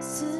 思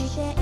she there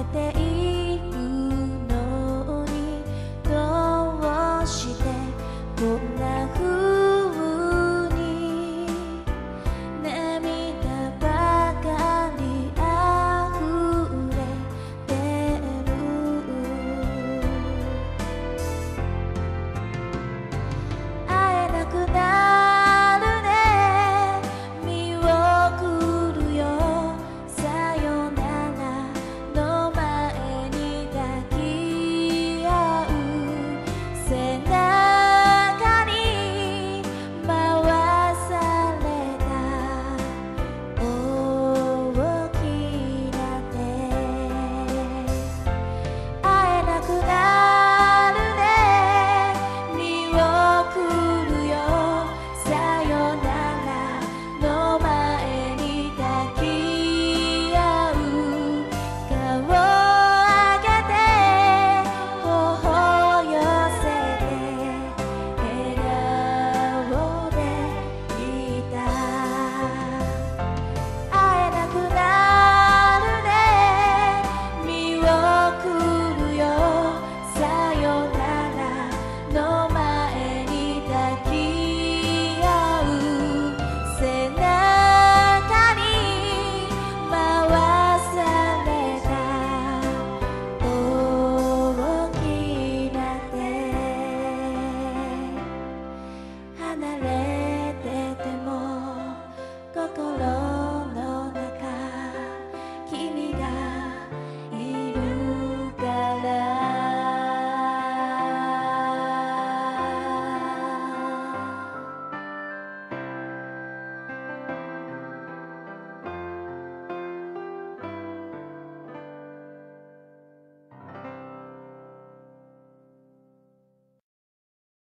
えて